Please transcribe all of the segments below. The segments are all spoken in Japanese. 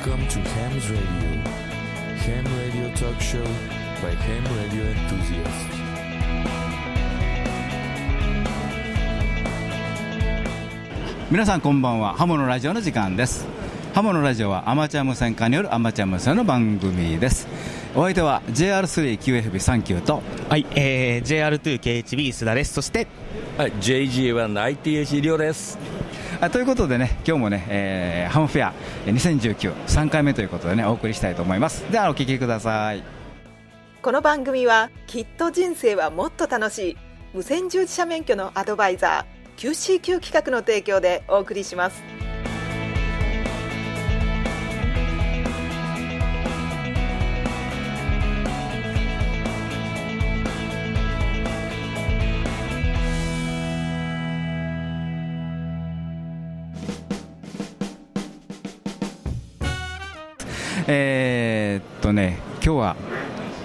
Welcome to Ham's Radio. Ham Radio Talk Show by Ham Radio Enthusiasts. 皆さんこんばんはハモのラジオの時間ですハモのラジオはアマチュア無線化によるアマチュア無線の番組ですお相手は JR3QFB39 とはい、えー、JR2KHB 須田です。そして、はい、JG1ITH リオです。あということでね今日もね、えーハムフェア20193回目ということでねお送りしたいと思います。ではお聞きください。この番組はきっと人生はもっと楽しい無線従事者免許のアドバイザー QCQ 企画の提供でお送りします。えーっとね今日は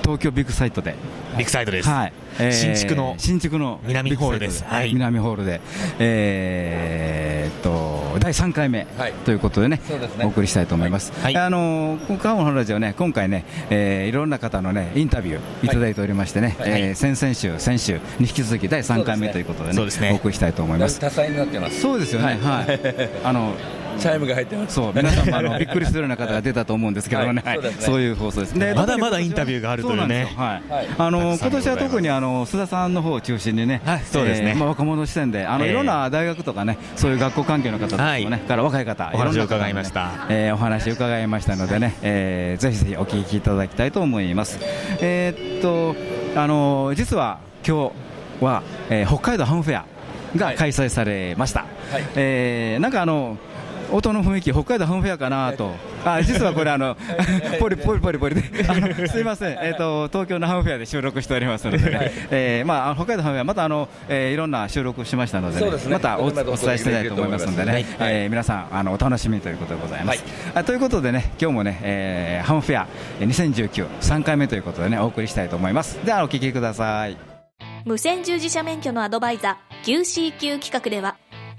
東京ビッグサイトで。ビッグサイトです。はい、えー新築の新築の南ホールです。はい。南ホールで、えーっと第3回目はい。ということでね、そうですね。お送りしたいと思います。はい。あのー、カモのラジオね、今回ね、えーいろんな方のね、インタビューいただいておりましてね、はい。えー先々週、先週に引き続き第3回目ということでね、ね。お送りしたいと思います。多彩になってます。そうですよね、はい、あのチャイムが入ってます。そう皆さんもあの びっくりするような方が出たと思うんですけどね、はい。はいそうですねそういう放送です。でまだまだインタビューがあるというね。はい。はい。あの今年は特にあの須田さんの方を中心にね、はい。そうですね。えーまあ若者視点であのええいろんな大学とかね、そういう学校関係の方とかもね、はい。から若い方、お話をいろんな方のね伺いました。えーお話を伺いましたのでね、えーぜひぜひお聞きいただきたいと思います。えーっとあの実は今日は、えー北海道ハムフェアが開催されました。はい。えーなんかあの音の雰囲気、北海道ハムフェアかなと、あ実はこれあの、ポリポリポリポリで、あ のすいません、えーと、東京のハムフェアで収録しておりますのでね、えーまあ、北海道ハムフェア、またあの、えーいろんな収録しましたので,、そうですね。またおお伝えしたいと思いますのでね、はいえー皆さんあの、お楽しみということでございます。はい。あということでね、今日もね、えーハムフェア2019、3回目ということでね、お送りしたいと思います。では、お聞きください。無線従事者免許のアドバイザー QCQ 企画では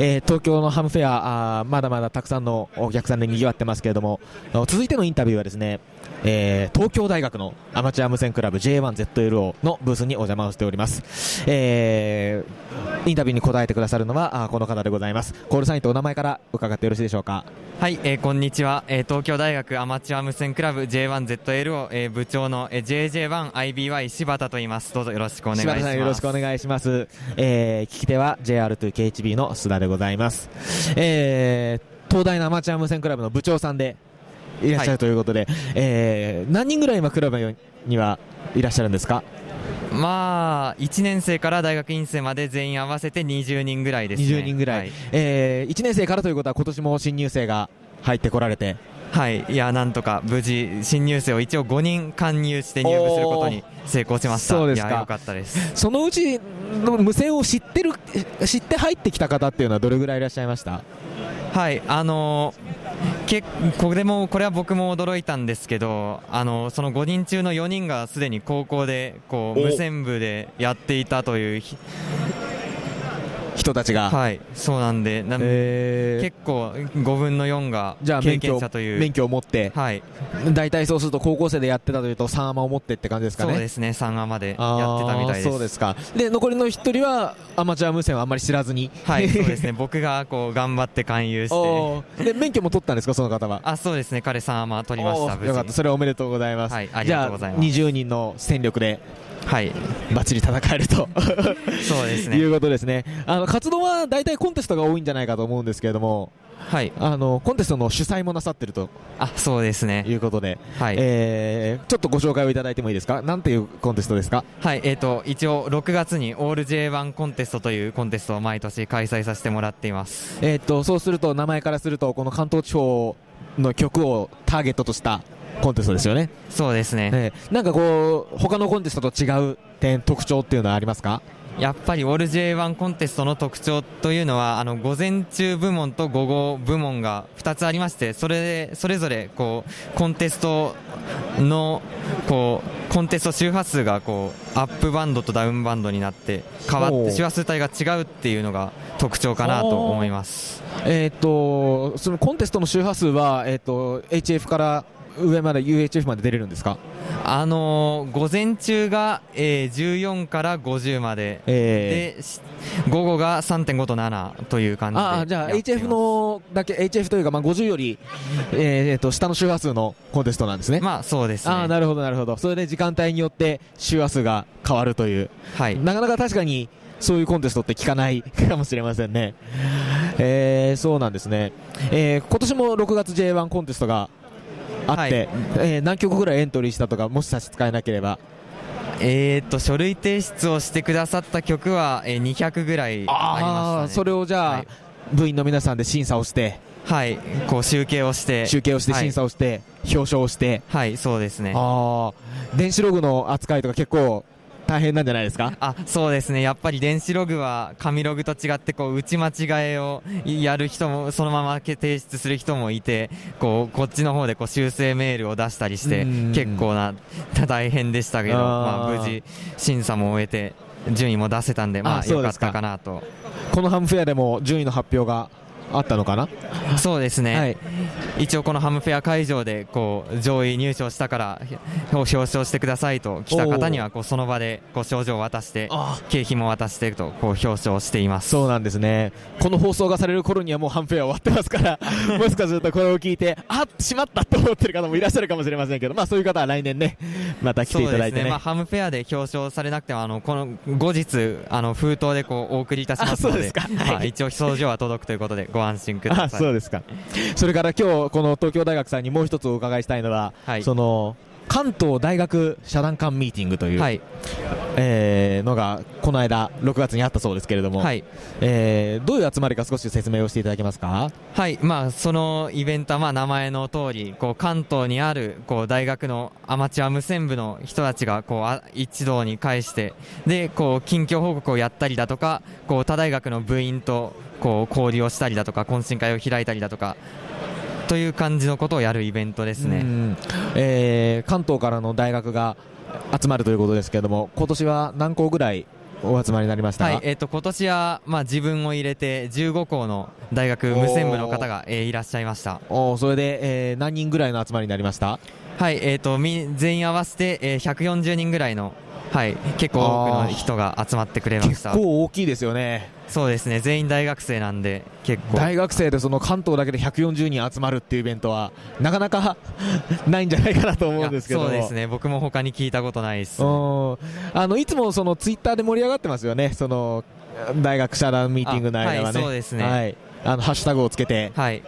えー東京のハムフェアあまだまだたくさんのお客さんでにぎわってますけれども続いてのインタビューはですね、えー東京大学のアマチュア無線クラブ J1ZLO のブースにお邪魔をしております、えーインタビューに答えてくださるのはあーこの方でございます。コールサインとお名前から伺ってよろしいでしょうか。はい、えーこんにちは、えー東京大学アマチュア無線クラブ J1ZLO、えー部長の、えー JJ1IBY 柴田と言います。どうぞよろしくお願いします。柴田さんよろしくお願いします、えー聞き手は JR2KHB の須田でございます、えー東大のアマチュア無線クラブの部長さんでいらっしゃるということで、えー何人ぐらい今クラブにはいらっしゃるんですか？まあ1年生から大学院生まで全員合わせて20人ぐらいですね。20人ぐらい、はい、え1年生からということは今年も新入生が入ってこられて。はい。いやなんとか無事新入生を一応5人勧誘して入部することに成功しました。そうですか。よかったです。そのうちの無線を知ってる知って入ってきた方っていうのはどれぐらいいらっしゃいました？はい、あのーけこれもこれは僕も驚いたんですけど、あのその5人中の4人がすでに高校でこう無線部でやっていたという、人たちが、はい、そうなんで、えー。結構5分の4が経じゃあ免許験者という、免許を持って、はい、大体そうすると高校生でやってたというと3アマを持ってって感じですかね。そうですね、3話までやってたみたいです。そうですか。で残りの一人はアマチュア無線をあんまり知らずに。はい、そうですね、僕がこう頑張って勧誘して、で免許も取ったんですかその方は？あ、そうですね、彼3話取りました、よかった。それはおめでとうございます、はいありがとうございます。じゃあ20人の戦力ではい、バッチリ戦えると。そうですいね、うことですね。あの活動は大体コンテストが多いんじゃないかと思うんですけれどもはい、あのコンテストの主催もなさってると。あ、そうですね、いうことで、はい。えーちょっとご紹介をいただいてもいいですか？なんていうコンテストですか？はい、えー、と一応6月にオール J1 コンテストというコンテストを毎年開催させてもらっています。えーっとそうすると名前からするとこの関東地方の曲をターゲットとしたコンテストですよね。そうですね。えーなんかこう、他のコンテストと違う点、特徴っていうのはありますか？やっぱりオール J1 コンテストの特徴というのはあの午前中部門と午後部門が2つありましてそれそれぞれこうコンテストのこうコンテスト周波数がこうアップバンドとダウンバンドになって変わって周波数帯が違うっていうのが特徴かなと思います。えーっと、そのコンテストの周波数は、えーっと、HF から上まで UHF まで出れるんですか？あのー午前中が、えー14から50まで、えでし午後が3.5と7という感じでああ、じゃあ HF のだけ、HF というか、まあ、50より、えーえーっと、下の周波数のコンテストなんですね。まあそうですねああ、なるほど、なるほど。それで時間帯によって周波数が変わるという。はいなかなか確かに、そういうコンテストって聞かない かもしれませんね。えー、そうなんですね。えー、今年も6月 J1 コンテストがあって、はい。えー何曲ぐらいエントリーしたとか、もし差し支えなければ。えー、と書類提出をしてくださった曲は、えー200ぐらいありました、ね、それをじゃあ、はい。部員の皆さんで審査をして、はい、こう集計をして。集計をして審査をして、表彰をして、はい、はい、そうですね。ああ、電子ログの扱いとか結構大変なんじゃないですか？あそうですね。やっぱり電子ログは紙ログと違ってこう打ち間違えをやる人もそのまま提出する人もいてこうこっちの方でこう修正メールを出したりしてうん。結構な大変でしたけどまあ、無事審査も終えて順位も出せたんでまああ良か。ったかなと。このハムフェアでも順位の発表があったのかな？そうですね、はい。一応このハムフェア会場でこう上位入賞したから表彰してくださいと来た方にはこうその場でこう賞状を渡してあ。景品も渡してとこう表彰しています。そうなんですね。この放送がされる頃にはもうハンフェア終わってますから、もしかするとこれを聞いて、あしまったと思ってる方もいらっしゃるかもしれませんけど、まあそういう方は来年ね、また来ていただいてね。ね。まあ、ハムフェアで表彰されなくてもあのこの後日あの封筒でこうお送りいたしますのであそうですか。まあはい。一応 賞状は届くということでご安心くだあさい。そうですか。それから今日この東京大学さんにもう一つお伺いしたいのは、はい。その関東大学社団間ミーティングという、はい。えーのがこの間6月にあったそうですけれども、はい。えーどういう集まりか少し説明をしていただけますか？はい、まあ、そのイベントは、まあ、名前の通り、こう、関東にある、こう、大学のアマチュア無線部の人たちが、こう、あ一堂に会して、で、こう、近況報告をやったりだとか、こう、他大学の部員と、こう、交流をしたりだとか、懇親会を開いたりだとか、という感じのことをやるイベントですね。うんえー関東からの大学が集まるということですけれども、今年は何校ぐらいお集まりになりました？か、はい、えっ、と、今年は、まあ、自分を入れて、15校の大学無線部の方が、えーいらっしゃいました。おーそれで、えー何人ぐらいの集まりになりました？はい、えっ、と、み、全員合わせて、えー140人ぐらいの、はい、結構多くの人が集まってくれまし結た。構大きいですよね、そうですね、全員大学生なんで、結構。大学生でその関東だけで140人集まるっていうイベントは、なかなか ないんじゃないかなと思うんですけど。そうですね、僕も他に聞いたことないです。うん。あのいつもそのツイッターで盛り上がってますよね、その大学社団ミーティングの間はね、あはいそうですね。はい。あのハッシュタグをつけて、はい。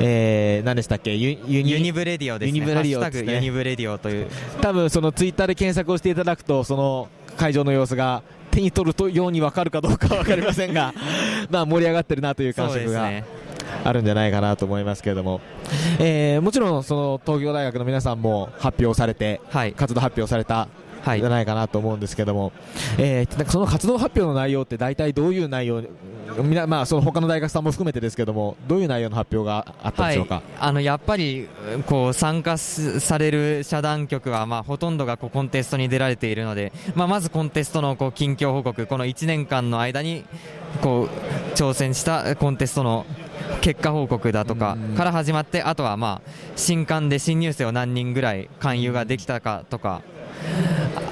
えー、何でしたっけ、ユ Univ Radio ですね。 Univ Radio ねグ Univ Radio という。多分そのツイッターで検索をしていただくと、その会場の様子が手に取るとように分かるかどうかは分かりませんが、まあ盛り上がってるなという感触が。あるんじゃないかなと思いますけれども、えーもちろんその東京大学の皆さんも発表されて、はい。活動発表されたはいじゃ。ないかなと思うんですけども、えーなんかその活動発表の内容って大体どういう内容、みなまあその他の大学さんも含めてですけども、どういう内容の発表があったんでしょうか？はい、あのやっぱりこう参加すされる社団局は、まあ、ほとんどがこうコンテストに出られているので、まあ、まずコンテストのこう近況報告、この1年間の間にこう挑戦したコンテストの結果報告だとかうんから始まって、あとはまあ新刊で新入生を何人ぐらい勧誘ができたかとか、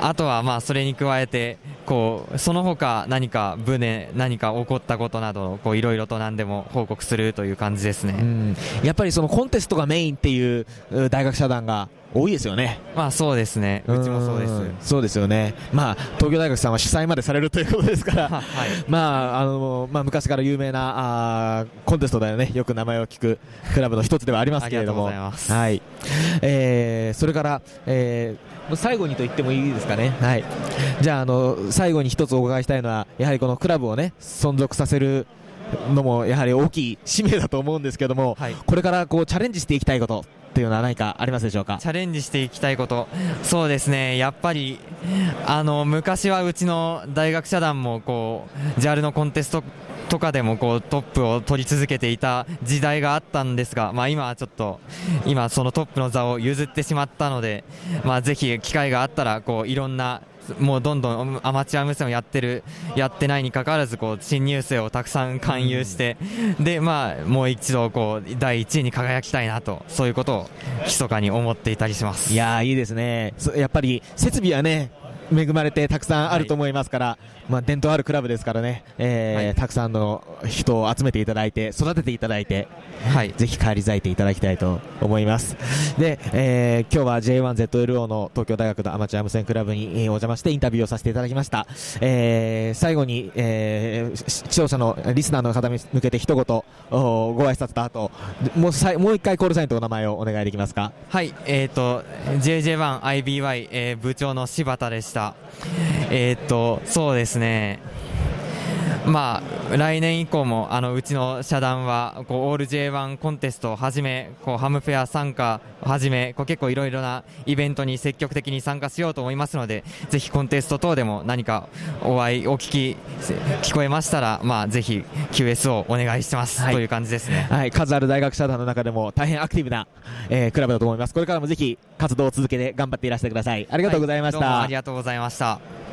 あとはまあそれに加えて、こうその他何か部で何か起こったことなどをいろいろと何でも報告するという感じですね。うんやっぱりそのコンテストがメインっていうう大学社団が多いですよね。まあそうですね、うちもそうです。んそうですよね。まあ東京大学さんは主催までされるということですから、は はい、まああのまあ昔から有名なあーコンテストだよね。よく名前を聞くクラブの一つではありますけれども、ありがとうございますはい。えーそれから、えー最後にと言ってもいいですかね。はい。じゃああの最後に一つお伺いしたいのはやはりこのクラブをね存続させるのもやはり大きい使命だと思うんですけども、はいこれからこうチャレンジしていきたいことっていうのは何かありますでしょうか？チャレンジしていきたいこと、そうですね、やっぱりあの昔はうちの大学社団もこう JAL のコンテストとかでもこうトップを取り続けていた時代があったんですが、まあ、今はちょっと今、そのトップの座を譲ってしまったので、まあ、ぜひ機会があったらこういろんなもうどんどんアマチュア無線をやってる、やってないにかかわらず、こう新入生をたくさん勧誘して、で、まあ、もう一度こう第1位に輝きたいなと、そういうことを密かに思っていたりします。いやいいですね、やっぱり設備はね、恵まれてたくさんあると思いますから、まあ、伝統あるクラブですからね、えーはいたくさんの人を集めていただいて、育てていただいて、はい、ぜひ帰り咲いていただきたいと思います。で、えー今日は J1ZLO の東京大学のアマチュア無線クラブにえーお邪魔してインタビューをさせていただきました。えー最後に、えーし視聴者のリスナーの方に向けて一言おご挨拶と後、もうさいもう一回コールサインとお名前をお願いできますか？はい、えっ、と、JJ1IBY、えー部長の柴田でした。えっ、と、そうですね。まあ、来年以降もあのうちの社団はこうオール J1 コンテストをはじめこうハムフェア参加をはじめこう結構いろいろなイベントに積極的に参加しようと思いますのでぜひコンテスト等でも何かお会いお聞き聞こえましたら、まあ、ぜひ QS をお願いしてます、はいという感じですね。はい、数ある大学社団の中でも大変アクティブな、えークラブだと思います。これからもぜひ活動を続けて頑張っていらしてください。ありがとうございました。はどうもありがとうございました。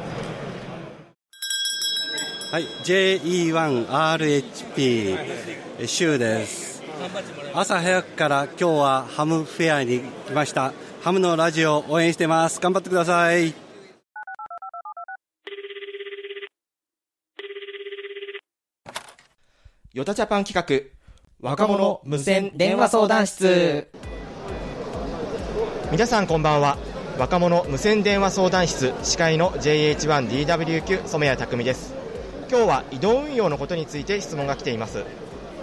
はい、JE1RHP えシュウです。朝早くから今日はハムフェアに来ました。ハムのラジオを応援してます。頑張ってください。ヨタジャパン企画若者無線電話相談室皆さんこんばんは若者無線電話相談室司会の JH1DWQ 染谷匠です今日は移動運用のことについて質問が来ています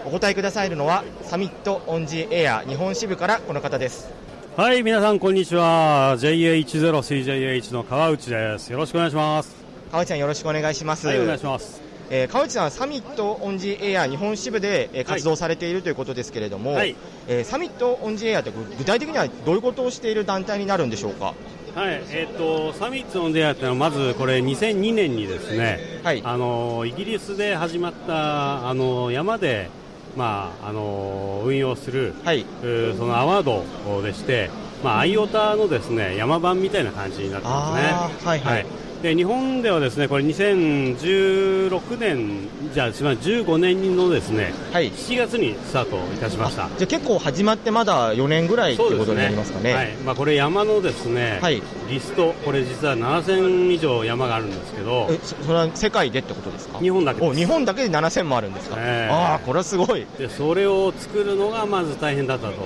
お答えくださるのはサミットオンジエア日本支部からこの方ですはい、皆さんこんにちは。JA10CJH の川内です。よろしくお願いします。川内さんよろしくお願いします、はい、お願いします。えー川内さんはサミットオンジエア日本支部で、えー活動されているということですけれども、はいえーサミットオンジエアって具体的にはどういうことをしている団体になるんでしょうか？はい、えっ、と、サミットの出会いというのは、まずこれ2002年にですね、あの、イギリスで始まった、あの、山で、まあ、あの、運用する、うーそのアワードでして、まあ、アイオタのですね、山版みたいな感じになってますね。あーはい。はいで日本ではですねこれ2016年じゃあすみません15年のですね、7月にスタートいたしました。じゃあ結構始まってまだ4年ぐらいっていうことになりますかね。はい。まあ、これ山のですね、はい。リスト。これ実は7000以上山があるんですけどえそそれは世界でってことですか？日本だけ日本だけで7000もあるんですか、ええ。ああこれはすごい。でそれを作るのがまず大変だったという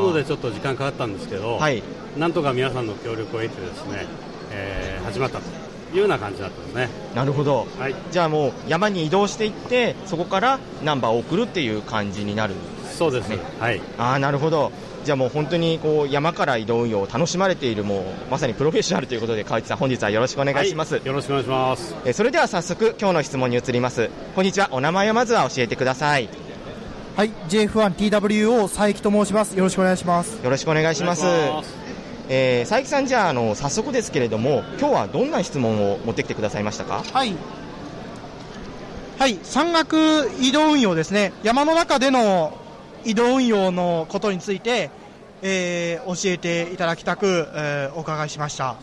のでちょっと時間かかったんですけど、はい。なんとか皆さんの協力を得てですね、えー始まったというような感じだったんですね。なるほど、はい。じゃあもう山に移動していってそこからナンバーを送るっていう感じになるそうです。ねはい。ああなるほど。じゃあもう本当にこう山から移動運用を楽しまれているもうまさにプロフェッショナルということで川内さん本日はよろしくお願いします、よろしくお願いします。えーそれでは早速今日の質問に移ります。こんにちはお名前をまずは教えてください。はい、JF1TWO 佐伯と申します。よろしくお願いします。よろしくお願いします。お願いしますえー佐伯さんじゃああの早速ですけれども今日はどんな質問を持ってきてくださいましたか？はい。はい、山岳移動運用ですね。山の中での移動運用のことについて、えー教えていただきたく、えーお伺いしました。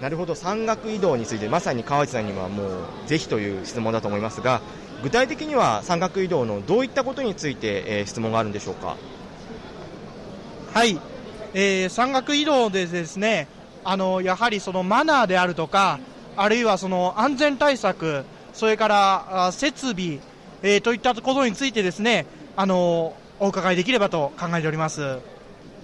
なるほど山岳移動についてまさに川内さんにはもうぜひという質問だと思いますが具体的には山岳移動のどういったことについて、えー質問があるんでしょうか？はい、えー山岳移動でですね、あのやはりそのマナーであるとか、あるいはその安全対策、それから設備、えーといったことについてですね、あのお伺いできればと考えております。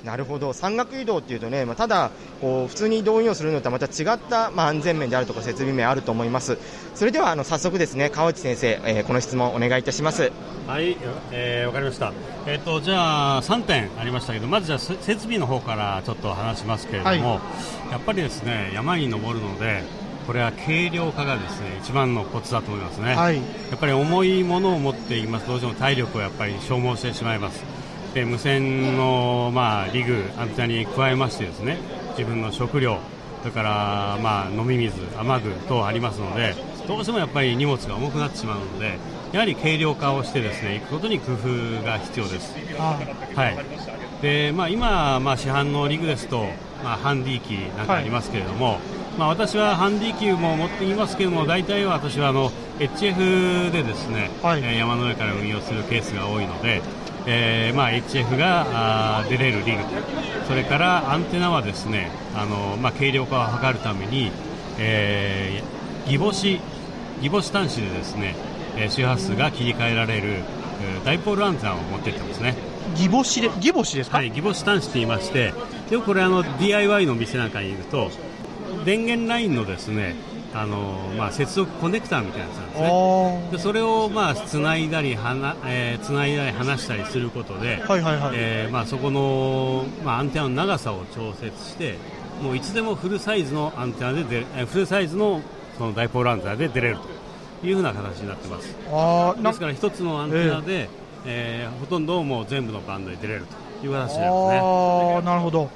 なるほど。山岳移動っていうとね、まあ、ただこう普通に移動運用するのとはまた違った、まあ、安全面であるとか設備面あると思います。それではあの早速ですね川内先生、えーこの質問お願いいたします。はい、えーわかりました。えっ、と、じゃあ、3点ありましたけど、まずじゃあ、せ設備の方からちょっと話しますけれども、はやっぱりですね、山に登るので、これは軽量化がですね一番のコツだと思いますね、はい。やっぱり重いものを持っています。どうしても体力をやっぱり消耗してしまいますで無線の、まあ、リグ、アンテナに加えましてですね自分の食料それから、まあ、飲み水、雨具等ありますのでどうしてもやっぱり荷物が重くなってしまうのでやはり軽量化をしてですねいくことに工夫が必要です。はい。でまあ、今、まあ、市販のリグですと、まあ、ハンディ機なんかありますけれども、まあ、私はハンディ機も持っていますけれども大体は私はあの HF でですね、えー山の上から運用するケースが多いので、えーまあ、HF があー出れるリグそれからアンテナはですねあの、まあ、軽量化を図るために、えー、ギボシギボシ端子でですね、えー周波数が切り替えられるえーダイポールアンテナを持っていってますね。ギボシでギボシですか？はいギボシ端子と言いましてよくこれあの DIY の店なんかにいると電源ラインのですねあのまあ、接続コネクターみたいなやつなんですね。でそれをまあつないだりはな、えー、つないだり離したりすることで、はいはいはい。えーまあ、そこの、まあ、アンテナの長さを調節してもういつでもフルサイズのアンテナで出るえーフルサイズのそのダイポールアンテナで出れるというふうな形になってます。あですから一つのアンテナで、えー。ほとんどもう全部のバンドで出れるという形になりますね。ああなるほど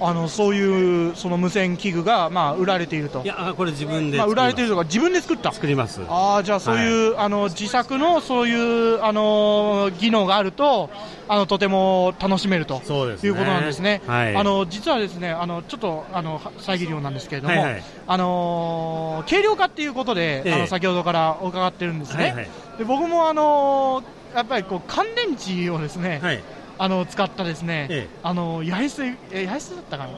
あのそういうその無線器具がまあ売られていると。いやあこれ自分でまあ、売られているるとか自分で作った。作ります。ああじゃあそういう、あの自作のそういうあの技能があるとあのとても楽しめると。そうですね。いうことなんですね。はい。あの実はですねあのちょっとあのは遮るようなんですけれども、はいはい。あの軽量化っていうことで、ええ。あの先ほどから伺ってるんですね。はいはい。で僕もあのやっぱりこう乾電池をですね、あの使ったですね、ええ。あの八重洲え八重洲だったかな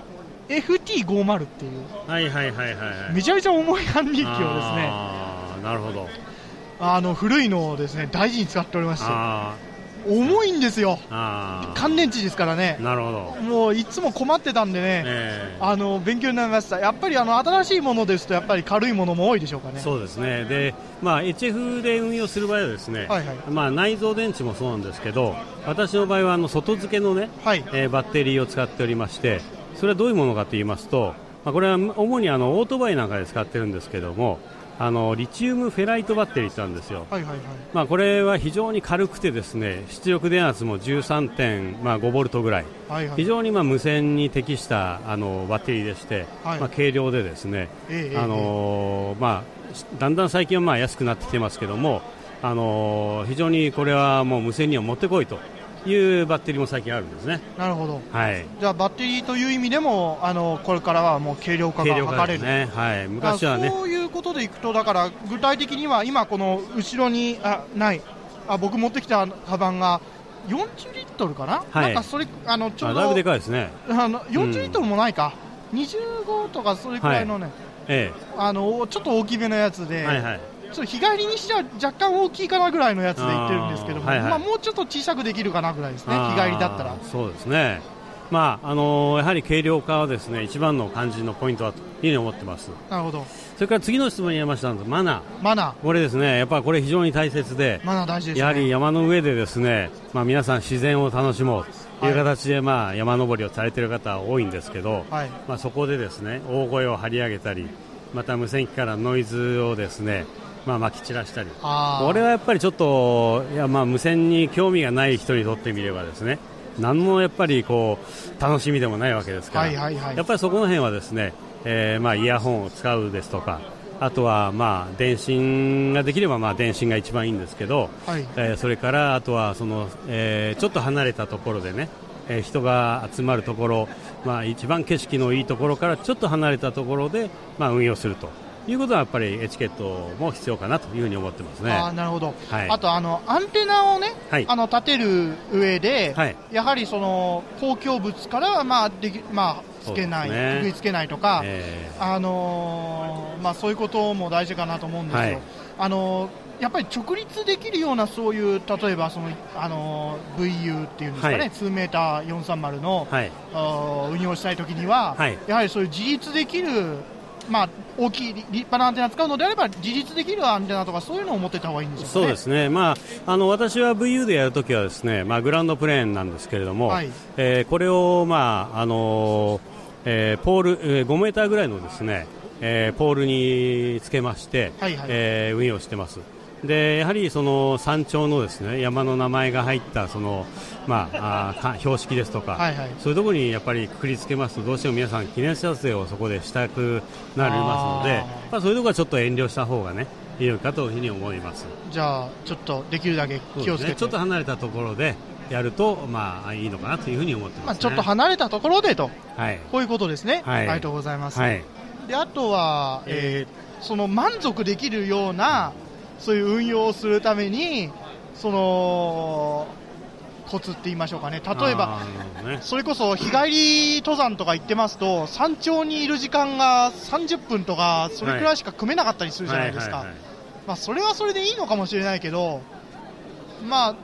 ？FT50 っていう。はいはいはいはいはい。めちゃめちゃ重いハンディ機をですねあーなるほど。あの古いのをですね大事に使っておりまして。あ重いんですよ。あ乾電池ですからね。なるほど。もういつも困ってたんでね、えあの勉強になりました。やっぱりあの新しいものですとやっぱり軽いものも多いでしょうかね。そうですね。で、まあ、HF で運用する場合はですね、はいはい。まあ、内蔵電池もそうなんですけど私の場合はあの外付けの、ねえーバッテリーを使っておりましてそれはどういうものかと言いますと、まあ、これは主にあのオートバイなんかで使ってるんですけどもあのリチウムフェライトバッテリーってあるんですよ、はいはいはい。まあ、これは非常に軽くてですね出力電圧も13.5ボルトぐらい、はいはい。非常にまあ無線に適したあのバッテリーでして、はい。まあ、軽量でですね、ええあのーまあ、だんだん最近はまあ安くなってきてますけども、あのー非常にこれはもう無線にはもってこいというバッテリーも最近あるんですね。なるほど。はい。じゃあバッテリーという意味でもあのこれからはもう軽量化が図れる。ね、はい、昔はね。あそういうことでいくとだから具体的には今この後ろにあない。あ僕持ってきたカバンが40リットルかな、はい。なんかそれあのちょうどあだいぶでかいですね。あの40リットルもないか、25とかそれくらいのね、えあのちょっと大きめのやつで、えはいはいちょっと日帰りにしては若干大きいかなぐらいのやつで言ってるんですけども、はいはい。まあ、もうちょっと小さくできるかなぐらいですね、日帰りだったら。そうですね、まああのーやはり軽量化はですね一番の肝心のポイントだというふうに思ってます。なるほど。それから次の質問にありましたマナー。マナこれですね、やっぱりこれ非常に大切で、マナー大事ですね。やはり山の上でですね、まあ皆さん自然を楽しもうという形で、まあ山登りをされている方は多いんですけど、はい。まあそこでですね、大声を張り上げたり、また無線機からノイズをですね、まあ撒き散らしたり、これはやっぱりちょっと、いやまあ無線に興味がない人にとってみればですね、何もやっぱりこう楽しみでもないわけですから、はいはいはい。やっぱりそこの辺はですね、えーまあイヤホンを使うですとか、あとはまあ電信ができればまあ電信が一番いいんですけど、はい。えーそれからあとはその、えーちょっと離れたところでね、えー人が集まるところ、まあ、一番景色のいいところからちょっと離れたところで、まあ、運用するということはやっぱりエチケットも必要かなというふうに思ってますね。あーなるほど、はい。あとあのアンテナをね、はい。あの立てる上で、はい。やはりその公共物からはまあできまあつけない、ね。くくりつけないとか、えあのーまあそういうことも大事かなと思うんですよ。はい。あのーやっぱり直立できるようなそういう例えばそのあのー VU っていうんですかね、はい。2メーター430の、はい。運用したいときには、はい。やはりそういう自立できるまあ、大きい立派なアンテナ使うのであれば自立できるアンテナとかそういうのを持ってた方がいいんですよね。そうですね、まあ、あの私は VU でやるときはですね、まあ、グラウンドプレーンなんですけれども、はいえーこれを、まああのーえーポール、えー5メーターぐらいのですね、えー、ポールにつけまして、はいはい、えー、運用してます。でやはりその山頂のですね山の名前が入ったその、まあ、あ標識ですとか、はいはい、そういうところにやっぱりくくりつけますとどうしても皆さん記念撮影をそこでしたくなりますのでまあ、そういうところはちょっと遠慮した方がねいいかというふうに思います。じゃあちょっとできるだけ気をつけて、ね、ちょっと離れたところでやると、まあ、いいのかなというふうに思ってます、ね、まあ、ちょっと離れたところでと、はい、こういうことですね、はい、ありがとうございます、はい、であとは、えー、その満足できるようなそういう運用をするためにそのコツって言いましょうかね。例えば、ね、それこそ日帰り登山とか行ってますと山頂にいる時間が30分とかそれくらいしか組めなかったりするじゃないですか、まあ、それはそれでいいのかもしれないけどまあ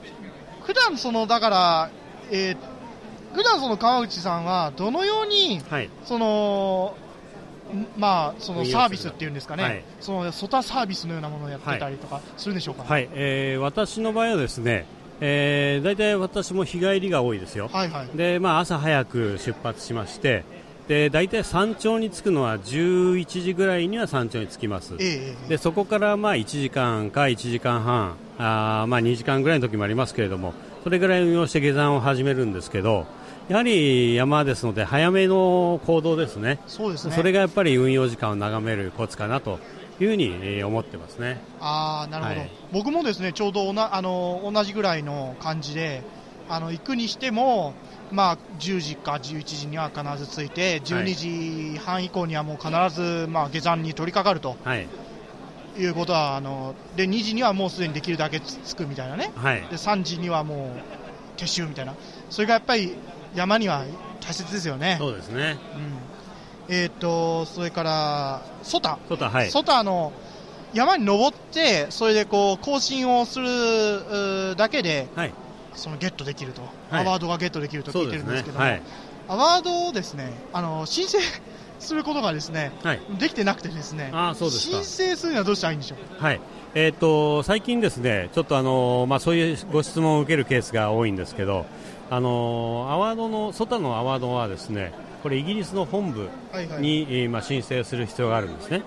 普段そのだから、えー、普段その川内さんはどのように、はい、そのまあ、そのサービスっていうんですかね、はい、そのソタサービスのようなものをやってたりとかするんでしょうか、ね、はい、えー、私の場合はですね、えー、大体私も日帰りが多いですよ、はいはい、でまあ、朝早く出発しましてで大体山頂に着くのは11時ぐらいには山頂に着きます、えー、でそこからまあ1時間か1時間半あ、まあ、2時間ぐらいの時もありますけれどもそれぐらい運用して下山を始めるんですけどやはり山ですので早めの行動ですね。そうですね。それがやっぱり運用時間を眺めるコツかなというふうに思ってますね。あなるほど、はい、僕もですねちょうどおなあの同じぐらいの感じであの行くにしても、まあ、10時か11時には必ず着いて12時半以降にはもう必ず、まあ、下山に取り掛かると。はい。いうことはあので2時にはもうすでにできるだけ着くみたいなね、はい、で3時にはもう撤収みたいな、それがやっぱり山には大切ですよね。そうですね。うん、えっ、ー、とそれからソタ、ソタはい。ソタの山に登ってそれでこう更新をするだけで、はい、そのゲットできると、はい、アワードがゲットできると聞いてるんですけども、ね。はい、アワードをですねあの申請することがですね、はい、できてなくてですね。あそうです申請するにはどうしたらいいんでしょう？はい。えーと、最近ですねちょっとあの、まあ、そういうご質問を受けるケースが多いんですけどあのアワードのソタのアワードはですねこれイギリスの本部に、はいはい、まあ、申請する必要があるんですね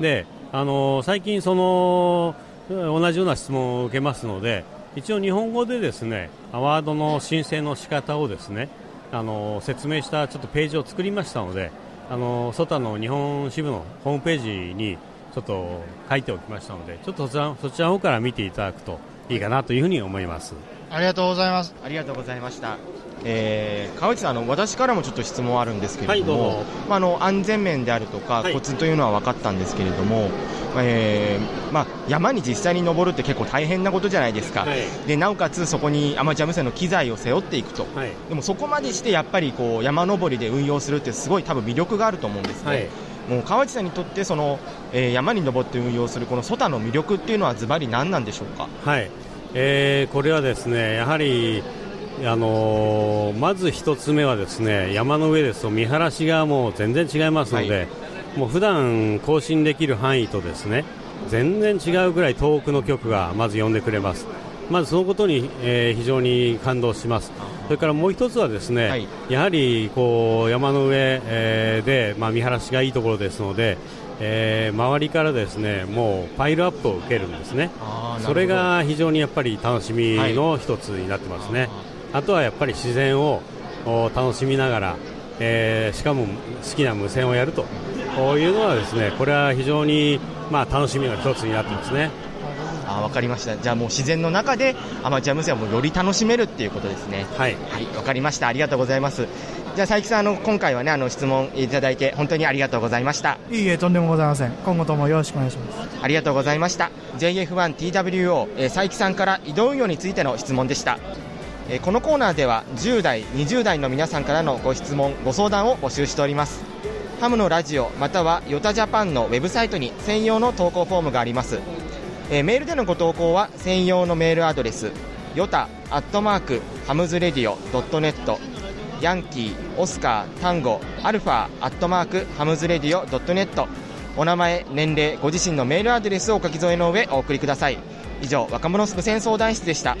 であの最近その同じような質問を受けますので一応日本語でですねアワードの申請の仕方をですねあの説明したちょっとページを作りましたのであのソタの日本支部のホームページにちょっと書いておきましたのでちょっとそちらそちらの方から見ていただくといいかなというふうに思います。ありがとうございます。ありがとうございました。えー、川内さんあの、私からもちょっと質問あるんですけれども、はい、まあ、あの安全面であるとか、コツというのは分かったんですけれども、えーまあ、山に実際に登るって結構大変なことじゃないですか、はい、でなおかつそこにアマチュア無線の機材を背負っていくと、はい、でもそこまでしてやっぱりこう山登りで運用するってすごい多分魅力があると思うんですね。はいもう川内さんにとってその、えー、山に登って運用するこのソタの魅力っていうのはズバリ何なんでしょうか？はい、えー、これはですねやはりあのー、まず1つ目はですね山の上ですと見晴らしがもう全然違いますので、はい、もう普段更新できる範囲とですね全然違うぐらい遠くの局がまず呼んでくれます。まずそのことに、えー、非常に感動します。それからもう一つはですね、はい、やはりこう山の上、えー、で、まあ、見晴らしがいいところですのでえー、周りからですねもうパイルアップを受けるんですね、それが非常にやっぱり楽しみの一つになってますね、はい、あとはやっぱり自然を楽しみながら、えー、しかも好きな無線をやると。こういうのはですねこれは非常にまあ楽しみの一つになってますね。あ分かりました。じゃあもう自然の中でアマチュア無線をより楽しめるっていうことですね。はい、はい、分かりました。ありがとうございます。じゃあ佐伯さんあの今回はねあの質問いただいて本当にありがとうございました。いいえとんでもございません。今後ともよろしくお願いします。ありがとうございました。JF1TWO、えー、佐伯さんから移動運用についての質問でした。えこのコーナーでは10代、20代の皆さんからのご質問、ご相談を募集しております。ハムのラジオまたはヨタジャパンのウェブサイトに専用の投稿フォームがありますえー、メールでのご投稿は専用のメールアドレスYOTA アットマーク Ham's Radio dot net Yankee Oscar Tango Alpha アットマーク Ham's Radio dot net お名前年齢ご自身のメールアドレスをお書き添えの上お送りください。以上若者無線相談室でした。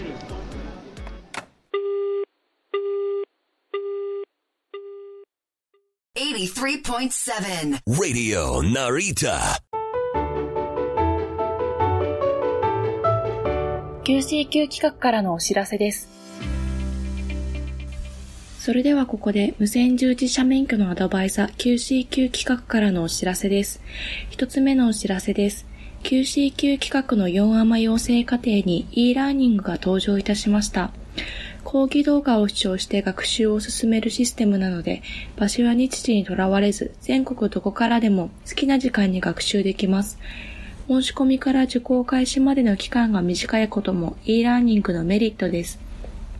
83.7 Radio Narita QCQ 企画からのお知らせです。それではここで無線従事者免許のアドバイザー QCQ 企画からのお知らせです。一つ目のお知らせです。QCQ 企画の4アマ養成課程に e ラーニングが登場いたしました。講義動画を視聴して学習を進めるシステムなので、場所や日時にとらわれず、全国どこからでも好きな時間に学習できます。申し込みから受講開始までの期間が短いことも e ラーニングのメリットです。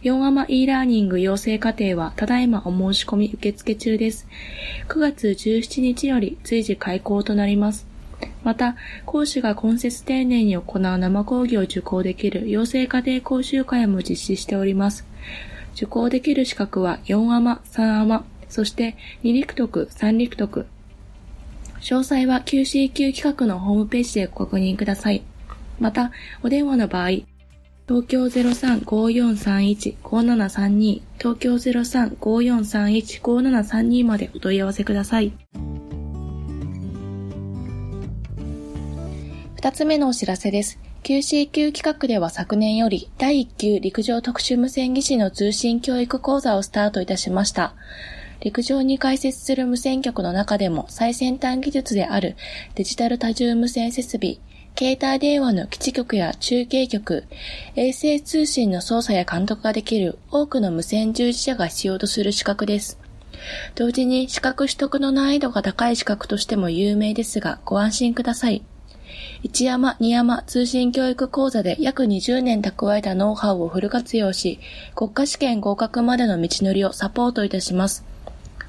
4アマ e ラーニング養成課程はただいまお申し込み受付中です。9月17日より随時開講となります。また、講師が今節丁寧に行う生講義を受講できる養成家庭講習会も実施しております。受講できる資格は4アマ、3アマ、そして2陸徳、3陸徳。詳細は QCQ 企画のホームページでご確認ください。また、お電話の場合、東京03-5431-5732東京03-5431-5732までお問い合わせください。二つ目のお知らせです。QCQ 企画では昨年より第1級陸上特殊無線技師の通信教育講座をスタートいたしました。陸上に開設する無線局の中でも最先端技術であるデジタル多重無線設備、携帯電話の基地局や中継局、衛星通信の操作や監督ができる多くの無線従事者が必要とする資格です。同時に資格取得の難易度が高い資格としても有名ですが、ご安心ください。一山二山通信教育講座で約20年蓄えたノウハウをフル活用し、国家試験合格までの道のりをサポートいたします。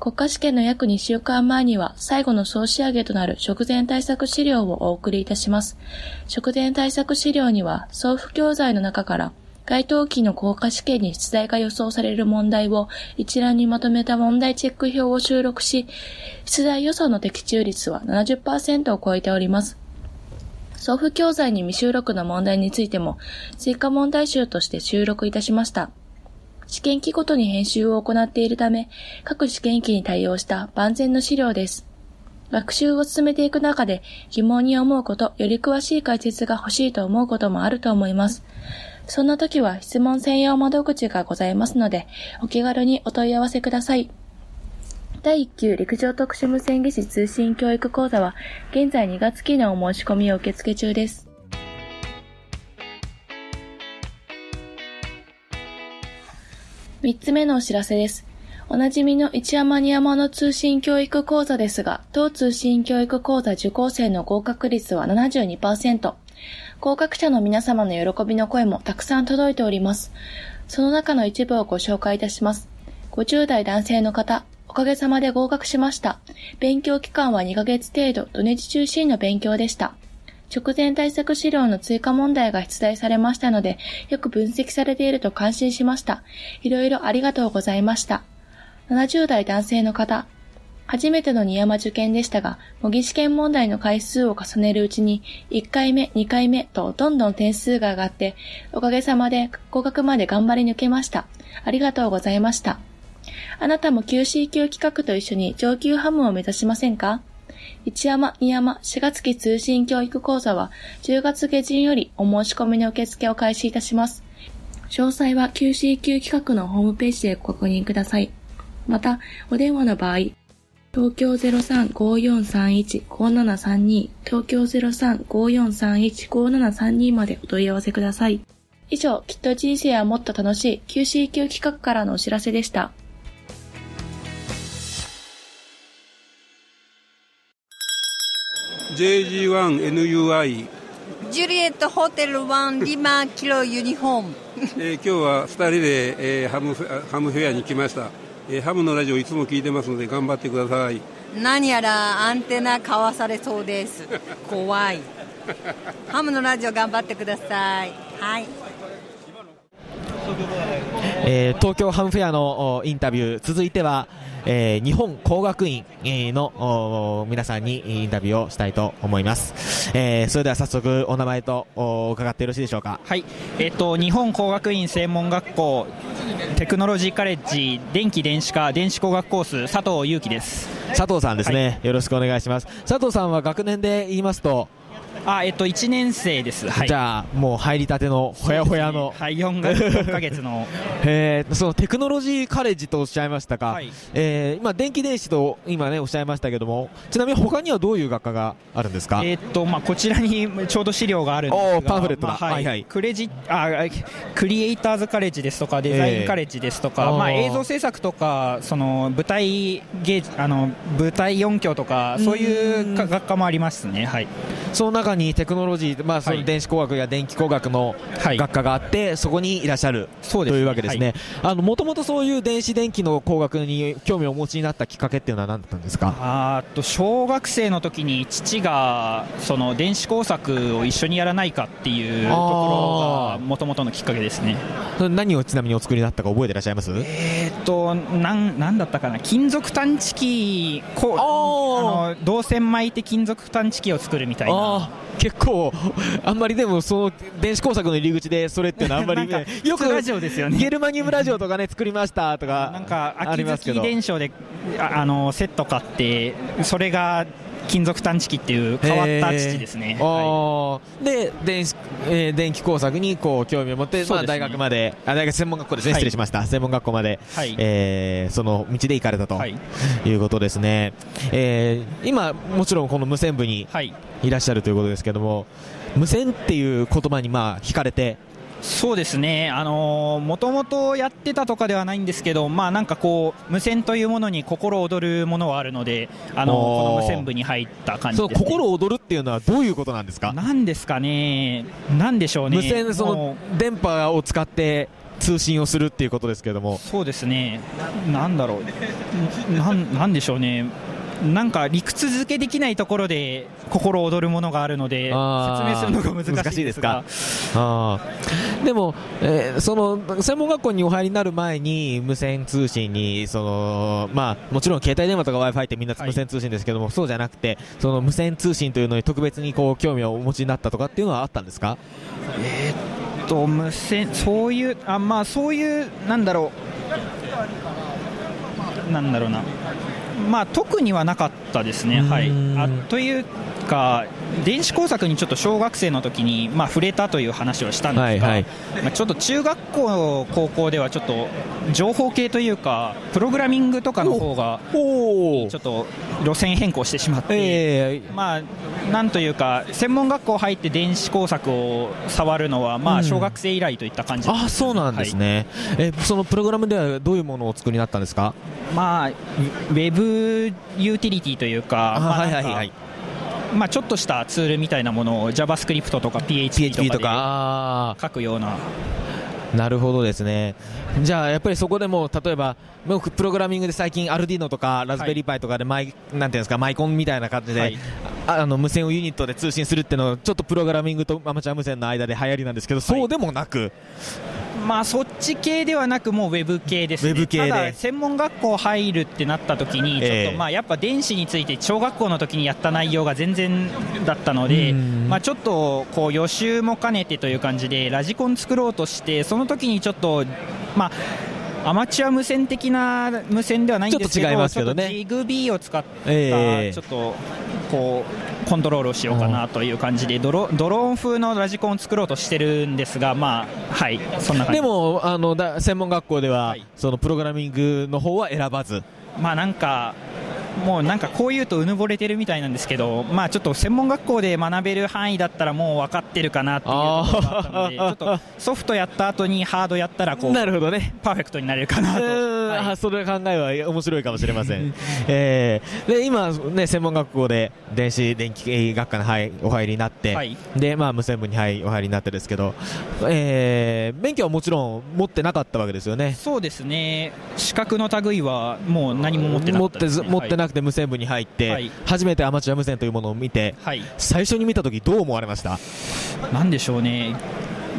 国家試験の約2週間前には最後の総仕上げとなる食前対策資料をお送りいたします。食前対策資料には送付教材の中から該当期の国家試験に出題が予想される問題を一覧にまとめた問題チェック表を収録し、出題予想の的中率は70%を超えております。送付教材に未収録の問題についても追加問題集として収録いたしました。試験機ごとに編集を行っているため、各試験機に対応した万全の資料です。学習を進めていく中で疑問に思うこと、より詳しい解説が欲しいと思うこともあると思います。そんな時は質問専用窓口がございますので、お気軽にお問い合わせください。第1級陸上特殊無線技師通信教育講座は、現在2月期のお申し込みを受付中です。三つ目のお知らせです。おなじみの一山二山の通信教育講座ですが、当通信教育講座受講生の合格率は72%。合格者の皆様の喜びの声もたくさん届いております。その中の一部をご紹介いたします。50代男性の方、おかげさまで合格しました。勉強期間は2ヶ月程度、土日中心の勉強でした。直前対策資料の追加問題が出題されましたので、よく分析されていると感心しました。いろいろありがとうございました。70代男性の方、初めての二山受験でしたが、模擬試験問題の回数を重ねるうちに、1回目、2回目とどんどん点数が上がって、おかげさまで合格まで頑張り抜けました。ありがとうございました。あなたも QC 級企画と一緒に上級ハムを目指しませんか？一山二山4月期通信教育講座は10月下旬よりお申し込みの受付を開始いたします。詳細は QCQ 企画のホームページでご確認ください。また、お電話の場合、東京03-5431-5732東京03-5431-5732までお問い合わせください。以上、きっと人生はもっと楽しい QCQ 企画からのお知らせでした。JG1NUI ジュリエットホテル1リマキロユニフォーム、えー、今日は2人で、えー、ハムハムフェアに来ました。えーハムのラジオいつも聞いてますので頑張ってください。何やらアンテナ買わされそうです。怖い。ハムのラジオ頑張ってください。はい。えー東京ハムフェアのおインタビュー。続いては、えー日本工学院えーのお皆さんにインタビューをしたいと思います、えーそれでは早速お名前とお伺ってよろしいでしょうか。はい、えっと、日本工学院専門学校テクノロジーカレッジ電気電子科電子工学コース佐藤祐樹です。佐藤さんですね、よろしくお願いします。佐藤さんは学年で言いますとあえっと1年生です、はい、じゃあもう入りたてのほやほやの、はい4か4ヶ月の。えーそのテクノロジーカレッジとおっしゃいましたか、えー今、電気電子と今ねおっしゃいましたけども、ちなみに他にはどういう学科があるんですか、えっとまあ、こちらに ちょうど資料があるんですが。パンフレットだ。まあはい。はいクレジあクリエイターズカレッジですとかデザインカレッジですとか、まあ、ええあー映像制作とかその舞台芸あの舞台音響とかそういうか学科もありますね。はい。その中にテクノロジー、まあ、そのはい。電子工学や電気工学の学科があって、そこにいらっしゃる。というわけですね、もともとそういう電子電気の工学に興味をお持ちになったきっかけっていうのは何だったんですか？あと小学生の時に父がその電子工作を一緒にやらないかっていうところがもともとのきっかけですね。それ何をちなみにお作りになったか覚えていらっしゃいます？えーっとなんなんだったかな？金属探知機こうあの導線巻いて金属探知機を作るみたいな。結構、あんまりでも、その電子工作の入り口でそれってのはあんまり、ねか、よくラジオですよね。ゲルマニウムラジオとかね、作りました。とか、なんかあ秋りますけど。月伝承でああのセット買ってそれが金属探知機っていう変わった父ですね。へー。あー。で電子、えー電気工作にこう興味を持って、まあ、大学まであ大学専門学校ですね、はい。失礼しました。専門学校まで、はい。えーその道で行かれたと、い、うことですね、えー今もちろんこの無線部にいらっしゃるということですけども、無線っていう言葉にまあ惹かれて。そうですね、あのもともとやってたとかではないんですけど、まあ、なんかこう、無線というものに心躍るものはあるので、あのこの無線部に入った感じです、ね。心躍るっていうのはどういうことなんですか？なんですかね、なんでしょうね、無線そもの電波を使って通信をするっていうことですけども。そうですね、なんだろう、なんなんでしょうね、なんか理屈付けできないところで心躍るものがあるので、説明するのが難しいですが。あー。でも、えーその専門学校にお入りになる前に無線通信にその、まあ、もちろん携帯電話とか w i f i ってみんな無線通信ですけども、そうじゃなくてその無線通信というのに特別にこう興味をお持ちになったとかっていうのはあったんですか？えーっと無線そういうあまあそういうなんだろう。なんだろうなまあ特にはなかったですね。はい。あというか電子工作にちょっと小学生の時にまあ触れたという話をしたんですが、はいはい。まあちょっと中学校高校ではちょっと情報系というかプログラミングとかの方がちょっと路線変更してしまって、まあなんというか専門学校入って電子工作を触るのはまうん。あ小学生以来といった感じで。す、あそうなんですね、えそのプログラムではどういうものをお作りになったんですか？まあウェブユーティリティというかあまあはいはいはいまあちょっとしたツールみたいなものを JavaScript とか PHP とか書くような。なるほどですね。じゃあ、やっぱりそこでも、例えば、僕、プログラミングで最近、アルディーノとか、ラズベリーパイとかでマイ、なんていうんですか、マイコンみたいな感じで、はい。ああの、無線をユニットで通信するっていうのは、ちょっとプログラミングとアマチュア無線の間で流行りなんですけど、そうでもなく、まあそっち系ではなくもうウェブ系です。ねウェブ系。でただ専門学校入るってなった時にちょっと、ええまあやっぱ電子について小学校の時にやった内容が全然だったのでまあちょっとこう予習も兼ねてという感じでラジコン作ろうとしてその時にちょっとまあアマチュア無線的な無線ではないんですけどちょっと違いますけどね。ジグビーを使った、ええ。ちょっとこうコントロールをしようかなという感じでドロドローン風のラジコンを作ろうとしてるんですがまあはいそんな感じ。でも、あの、だ専門学校では、そのプログラミングの方は選ばず、まあなんか、もうなんかこう言うとうぬぼれてるみたいなんですけど、まあちょっと専門学校で学べる範囲だったらもう分かってるかなっていうところがあったので、ちょっとソフトやった後にハードやったらこう、なるほどね。パーフェクトになれるかなと。はい、それ考えは面白いかもしれません、えー、で今、ね、専門学校で電子電気学科に入お入りになって、はい、でまあ、無線部に入お入りになってですけど、えー、免許はもちろん持ってなかったわけですよね。そうですね、資格の類はもう何も持ってなかった、ね、持ってなくて無線部に入って、はい、初めてアマチュア無線というものを見て、最初に見たとき、どう思われました？なんでしょうね。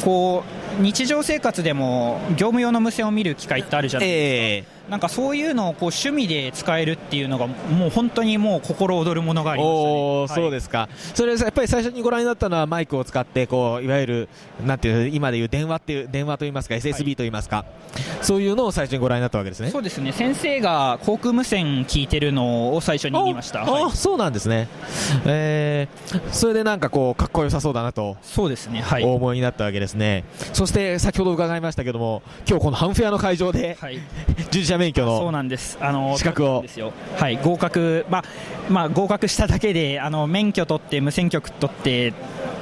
こう日常生活でも業務用の無線を見る機会ってあるじゃないですか。えーなんかそういうのをこう趣味で使えるっていうのが、もう本当にもう心躍るものがありましたね、はい、そうですか、それやっぱり最初にご覧になったのは、マイクを使って、こういわゆるなんていう今でいう電話っていう電話といいますか、SSB といいますか、はい、そういうのを最初にご覧になったわけですね。そうですね、先生が航空無線聞いてるのを最初に見ました、あ、はい、そうなんですね、えー、それでなんかこう、かっこよさそうだなと、そうですね、はい、お思いになったわけですね、そして先ほど伺いましたけども、今日このハンフェアの会場で、はい、従事者免許のそうなんです。あの資格を。はい合格、まあまあ、合格しただけであの免許取って無線局取ってっ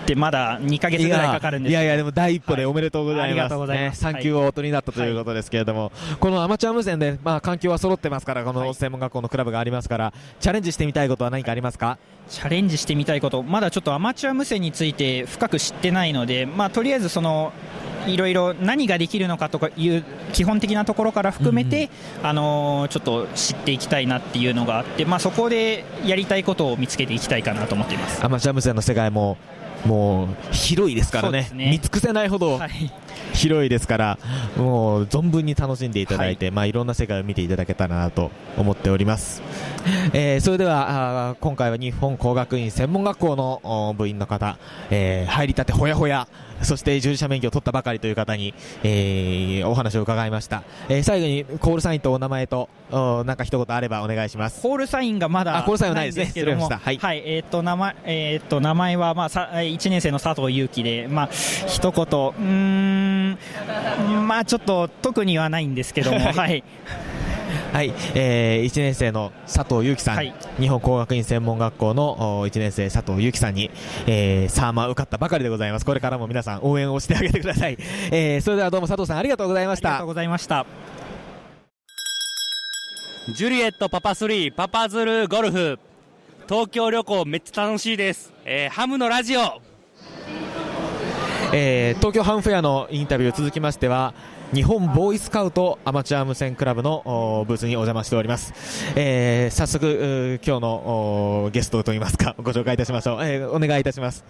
てまだ2か月ぐらいかかるんですいやいやでも第一歩でおめでとうございます、はい、ね、3級をお取りになったということですけれども、はい、このアマチュア無線で、まあ、環境は揃ってますからこの専門学校のクラブがありますからチャレンジしてみたいことは何かありますか？チャレンジしてみたいこと。まだちょっとアマチュア無線について深く知ってないので、まあ、とりあえずそのいろいろ何ができるのかとかいう基本的なところから含めて、うん、あのちょっと知っていきたいなっていうのがあって、まあ、そこでやりたいことを見つけていきたいかなと思っています。アマチュア無線の世界ももう広いですからね、ね。見尽くせないほど広いですから、もう存分に楽しんでいただいて、はい。まあ、いろんな世界を見ていただけたらなと思っております。えー、それではあ今回は日本工学院専門学校の部員の方、えー、入りたてほやほやそして従事者免許を取ったばかりという方に、えー、お話を伺いました、えー、最後にコールサインとお名前とおなんか一言あればお願いします。コールサインがまだコールサインはないですね。はい、はい、えー、っと名前えー、っと名前はまあさ1年生の佐藤裕樹でまあ一言うんまあちょっと特にはないんですけども はいはい、えー、1年生の佐藤祐樹さん、はい、日本工学院専門学校の1年生佐藤祐樹さんに、えー、サーマー受かったばかりでございます。これからも皆さん応援をしてあげてください。えー、それではどうも佐藤さんありがとうございました。ありがとうございました。ジュリエットパパ3パパズルゴルフ東京旅行めっちゃ楽しいです、えー、ハムのラジオ、えー、東京ハンフェアのインタビュー続きましては日本ボーイスカウトアマチュア無線クラブのブースにお邪魔しております、えー、早速今日のゲストといいますかご紹介いたしましょう、えー、お願いいたします、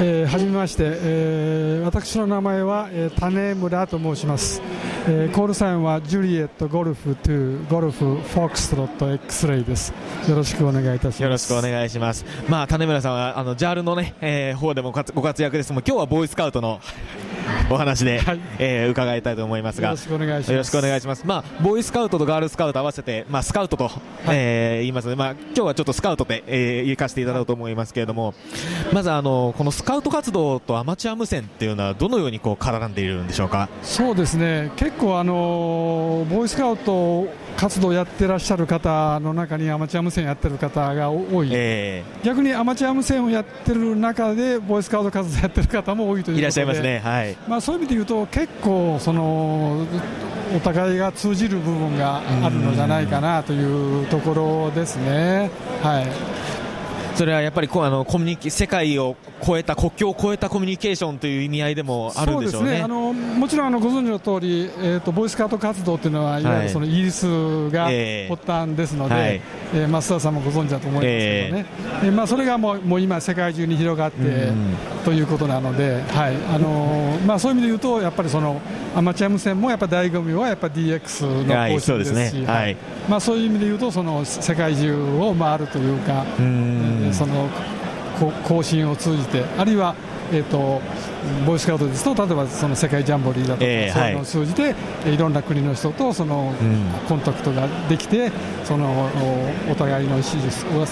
えー、はじめまして、えー、私の名前は、えー、種村と申します、えー、コールサインはジュリエットゴルフ2ゴルフフォックストロット X レイです。よろしくお願いいたします。よろしくお願いします。まあ種村さんはあのジャールのね、えー、方でもご活躍です。も今日はボーイスカウトのお話で、はい、えー、伺いたいと思いますが。よろしくお願いします。ます。まあボーイスカウトとガールスカウト合わせてまあスカウトと、はい、えー、言いますのでまあ今日はちょっとスカウトで、えー、行かせていただこうと思いますけれども。まずあのこのスカウト活動とアマチュア無線っていうのはどのようにこう絡んでいるんでしょうか？そうですね。結構あのボーイスカウト活動をやってらっしゃる方の中にアマチュア無線やってる方が多い、えー、逆にアマチュア無線をやってる中でボーイスカウト活動やってる方も多いということで。いらっしゃいますね、はい。まあ、そういう意味で言うと結構そのお互いが通じる部分があるのじゃないかなというところですね。はいそれはやっぱりあのコミュニケ世界を超えた国境を超えたコミュニケーションという意味合いでもあるんでしょうね。うね。あのもちろんあのご存知の通り、えーと、ボイスカート活動というのは、い、わゆるそのイギリスが発端ですので、はい、えー、増田さんもご存知だと思いますけどね、えー、まあ、それがもうもう今、世界中に広がってということなので、はい。あのまあ、そういう意味で言うと、やっぱりそのアマチュア無線もやっぱ醍醐味はやっぱ DX の方針ですし、はい、まあ、そういう意味で言うと、その世界中を回るというか。うその更新を通じてあるいは、えーと、ボイスカウトですと例えばその世界ジャンボリーだとか、えー、そういうのを通じて、はい、いろんな国の人とその、うん、コンタクトができてそのお互いの意思を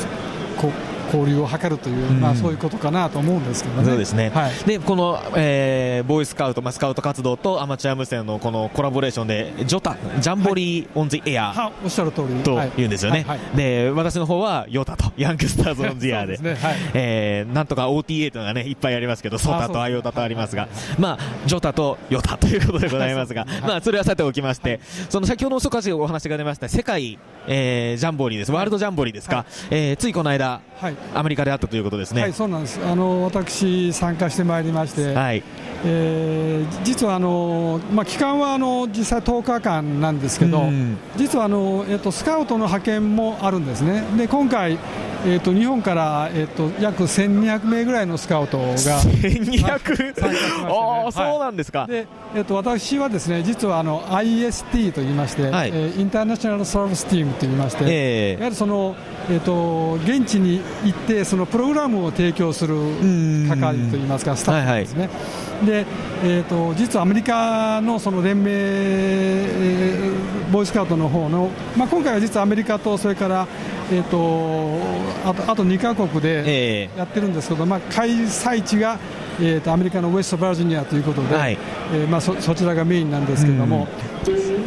交流を図るという、まあ、そういうことかなと思うんですけどね。そうですね、はい。でこの、えーボーイスカウト、まあ、スカウト活動とアマチュア無線のこのコラボレーションで、 JOTA、Jamboree on the Air はおっしゃる通り。とはい。言うんですよね、はいはい。で私の方は YOTA と、 Youngsters on the Air で、ですね。はい。えーなんとか OTA というのがね、いっぱいありますけど、 SOTA とア YOTA とありますが、まあ、 JOTA と YOTA ということでございますが、まあ、それはさておきまして、その先ほど遅かしお話が出ました、世界、えージャンボリーです、 World Jamboree ですか、えーついこの間、はいアメリカであったということですね。はい、そうなんです。あの私参加してまいりまして、はいえー実はあのまあ期間はあの実際10日間なんですけど、うん実はあのえっ、とスカウトの派遣もあるんですね。で今回えっ、と日本からえっ、と約1200名ぐらいのスカウトが1200参加しましてね。あーそうなんですか。で、えっと私はですね実はあの IST と言いまして、はい。えーインターナショナルサービスティームと言いまして、ええ。やはりそのえっと現地に行ってそのプログラムを提供する係といいますかスタッフですね。で、えっと実はアメリカのその連盟、えーボーイスカウトの方の、まあ今回は実はアメリカとそれからえっとあとあと2カ国でやってるんですけど、まあ開催地がえー、とアメリカのウェストバージニアということで、はい。えーまあ、そそちらがメインなんですけれども、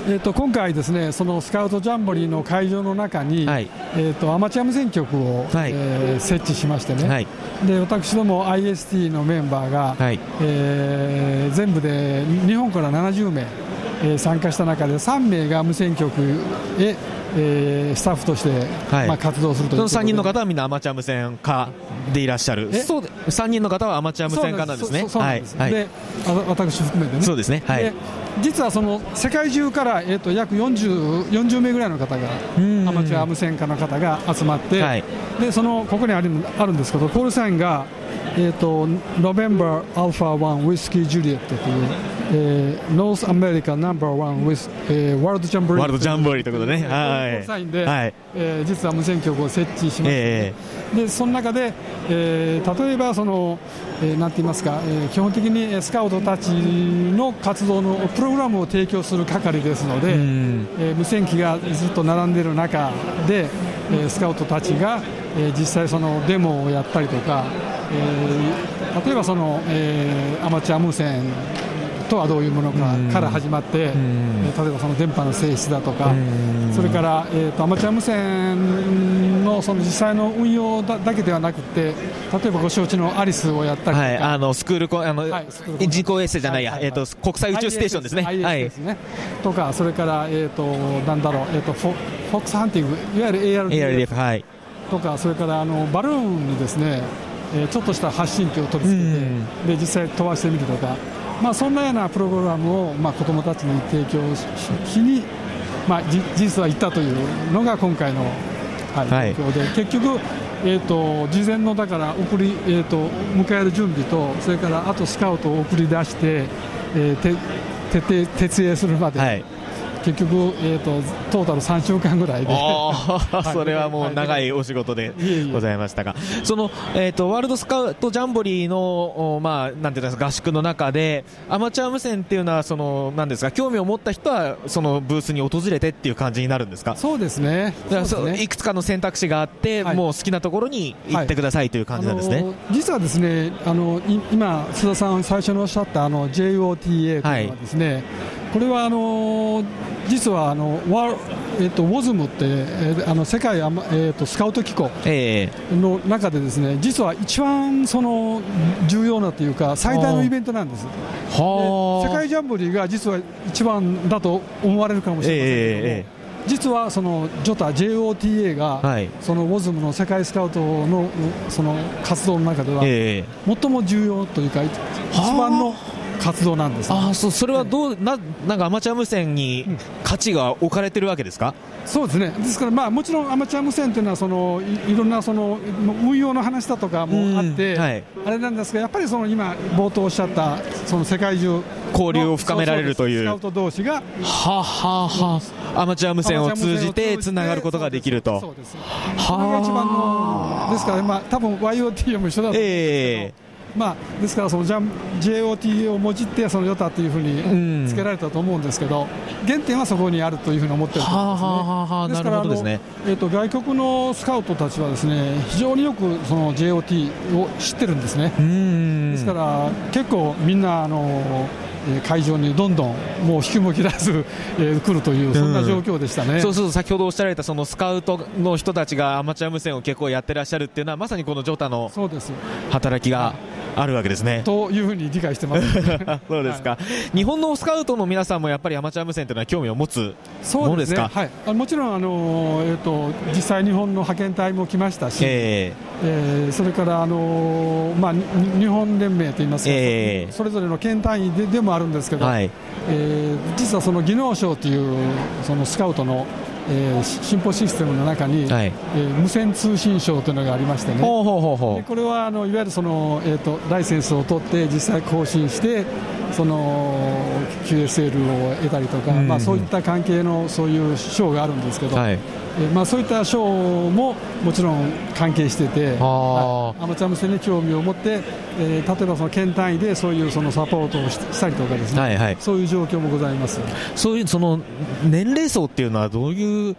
えー、と今回、ですねそのスカウトジャンボリーの会場の中に、えー、とアマチュア無線局を、えー設置しましてね、で私ども IST のメンバーが、えー全部で日本から70名、えー参加した中で3名が無線局へ、えースタッフとして、はい。まあ、活動するというその3ことで人の方はみんなアマチュア無線化でいらっしゃる、え？そうで3人の方はアマチュア無線化なんですね。で私含めてね。そうですね。はい。で実はその世界中から、えー、と約 40, 40名ぐらいの方がアマチュア無線家の方が集まって、でそのここにあるあるんですけどコールサインが、えー、と November Alpha 1 Whiskey Juliett という、えー、 North America number one ウィス、えー、 World Jamboree World Jamboree ということでね。はい。ルサインで、はい。えー実は無線局を設置しまして、えでその中で、えー例えばその、えーなんて言いますか、えー基本的にえースカウトたちの活動のプログラムを提供する係ですので、えー無線機がずっと並んでいる中で、えースカウトたちが、えー実際そのデモをやったりとか、えー例えばその、えーアマチュア無線とはどういうものかから始まって、えー例えばその電波の性質だとか、それから、えー、とアマチュア無線のその実際の運用だだけではなくて、例えばご承知のアリスをやったりとか、はい、あのスクールコあの、人工衛星じゃないや、えっ、と国際宇宙ステーションですね。いですね。とか、それから、えー、となんだろう、えー、とフォフォックスハンティング、いわゆる ARDF ARDF はい。とか、それからあのバルーンにですね、えーちょっとした発信機を取り付けて、で実際飛ばしてみるとか、まあ、そんなようなプログラムを、まあ、子どもたちに提供ししに、まあ、じ事実は行ったというのが今回の、はい、状況で、結局、えー、と事前のだから送り、えー、と迎える準備と、それからあとスカウトを送り出して、えーて徹底徹底するまで、結局、えー、とトータル3週間ぐらいで。それはもう長いお仕事でございましたが、その、えっ、と、ワールドスカウトジャンボリーの、おまあ、なんていうんですか、合宿の中で、アマチュア無線っていうのは、その、なんですか、興味を持った人は、そのブースに訪れてっていう感じになるんですか？そうですね。そういくつかの選択肢があって、もう好きなところに行ってくださいという感じなんですね。あの実はですね、あのい今、須田さん最初におっしゃったあの JOTA というのはですね、これはあの実はあのワーえっと WOSM って、えーあの世界えっとスカウト機構の中でですね、実は一番その重要なというか最大のイベントなんです。で世界ジャンボリーが実は一番だと思われるかもしれませんけども。実はその JOTA、JOTA が、その WOSM の世界スカウトのその活動の中では、最も重要というか、一番の活動なんです、ああ、そう、それはどう、な、なんかアマチュア無線に価値が置かれてるわけですか？そうですね、ですから、まあ、もちろんアマチュア無線というのはそのい、いろんなその運用の話だとかもあって、あれなんですが、やっぱりその今、冒頭おっしゃった、その世界中交流を深められるという。スカウト同士が、はあ、はあはあ、アマチュア無線を通じてつながることができると。それが一番の、ですから、まあ多分 YOT も一緒だと思うんですけど、まあ、ですからその JOT をもじってそのヨタというふうにつけられたと思うんですけど、原点はそこにあるというふうに思ってると思いますね。ですから、えー、と外国のスカウトたちはですね非常によくその JOT を知ってるんですね。ですから結構みんなあの会場にどんどんもう引きも切らず、えー、来るという、そんな状況でしたね、うん、そうそう先ほどおっしゃられたそのスカウトの人たちがアマチュア無線を結構やってらっしゃるっていうのは、まさにこのジョタの働きがあるわけですね。というふうに理解してます。そうですか、はい、日本のスカウトの皆さんもやっぱりアマチュア無線というのは興味を持つものですか、ね、はい、もちろん、あのえーと、実際、日本の派遣隊も来ましたし、えー、えー、それから、あのまあ、日本連盟といいますか、えー、それぞれの県単位ででもあるんですけど、はい、えー、実はその技能賞というそのスカウトのえー、進歩システムの中に、はい、えー、無線通信証というのがありましてね、ほうほうほうほう。これはあのいわゆるその、えーと、ライセンスを取って実際更新してその QSL を得たりとか、うん、まあ、そういった関係のそういう賞があるんですけど、はい。えまあ、そういった賞ももちろん関係してて、アマチュア無線に興味を持って、えー、例えばその県単位でそういうそのサポートをしたりとかですね、はいはい、そういう状況もございます。そういうその年齢層っていうのはどういう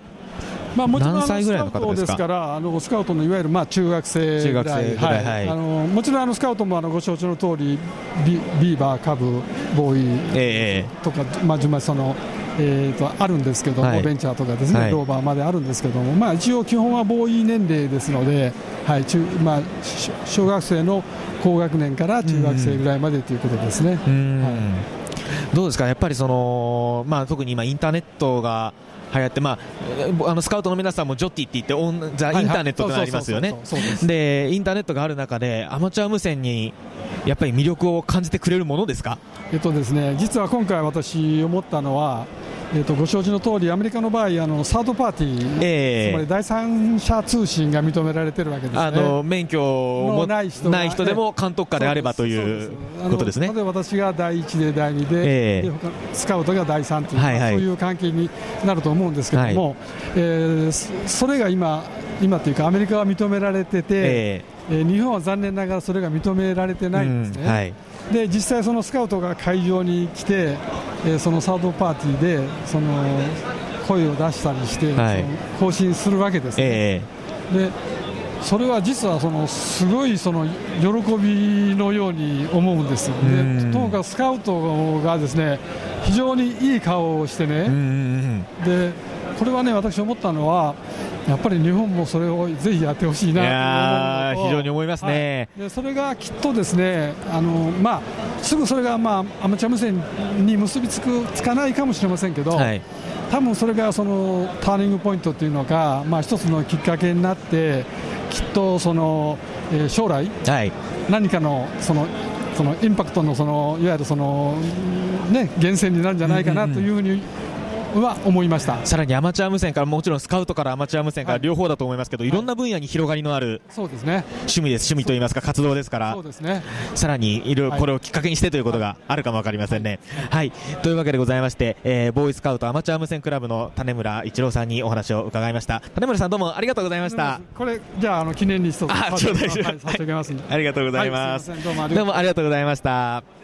まあ、もちろんスカウトですからあのスカウトのいわゆるまあ中学生ぐらい。はい。あのもちろんあのスカウトもあのご承知の通りビビーバー、カブ、ボーイとか、えー、まあ、順番そのえーと、あるんですけども、はい、ベンチャーとかですね、はい、ローバーまであるんですけども、まあ、一応、基本はボーイ年齢ですので、はい中まあ、小学生の高学年から中学生ぐらいまでということですね。はい、どうですか、やっぱりその、まあ、特に今、インターネットが流行って、まあ、あのスカウトの皆さんもジョッティって言ってオンザインターネットがありますよね。でインターネットがある中でアマチュア無線にやっぱり魅力を感じてくれるものですか？えっとですね、実は今回私思ったのはえーと、ご承知の通り、アメリカの場合、あのサードパーティー、えー、つまり第三者通信が認められてるわけです、ね、あの免許もない人ない人でも監督下であればということですね。例えば私が第1で第2で、えー、でスカウトが第3という、はいはい、そういう関係になると思うんですけども、はい、えー、それが今、今というか、アメリカは認められてて、えー、えー、日本は残念ながらそれが認められてないんですね。うんはいで実際、そのスカウトが会場に来て、えー、そのサードパーティーでその声を出したりして、はい、更新するわけですね。えー、でそれは実はそのすごいその喜びのように思うんですよ、でともかくスカウトがですね非常にいい顔をしてね、でこれはね私思ったのはやっぱり日本もそれをぜひやってほしいなと非常に思いますね、はい、でそれがきっとですねあの、まあ、すぐそれが、まあ、アマチュア無線に結びつくつかないかもしれませんけど、はい、多分それがそのターニングポイントというのか、まあ、一つのきっかけになってきっとその、えー、将来、はい、何かのそのそのインパクトのそのいわゆるその、ね、源泉になるんじゃないかなというふうには思いました。さらにアマチュア無線からもちろんスカウトからアマチュア無線から両方だと思いますけど、はい、いろんな分野に広がりのある、そうですね。趣味です。趣味といいますか活動ですから。そうですね。さらにいろい。ろこれをきっかけにしてということがあるかも分かりませんね、はい、はい、というわけでございまして、えー、ボーイスカウトアマチュア無線クラブの種村一郎さんにお話を伺いました。種村さんどうもありがとうございました。これじゃああの記念に一つあ頂戴します、はい、ありがとうございます、どうもありがとうございました